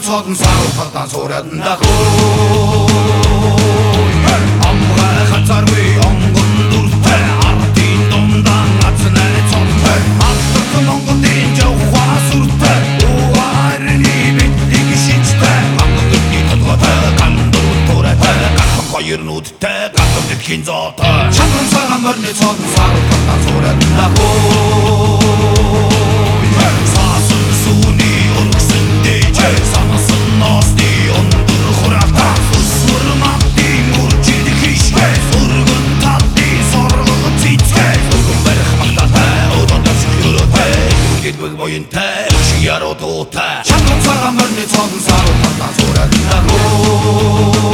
цодон саруталтан сууряданда амгай хацаргүй онгон дүртэй ардын думдан ацнай цодтой аттын онгодын жавха сүртэй уарны биттиг шичтэй амгадны толготой гандур туратай гахан хоёр нүдтэй гандур дэлхийн зоотой чанан цагаан морны цодон саруталтан сууряданда Саасан гэдвэг буянтай Чи яруу дуутай Чамд цагаан мөрний цогн саруу татан зураг нагоо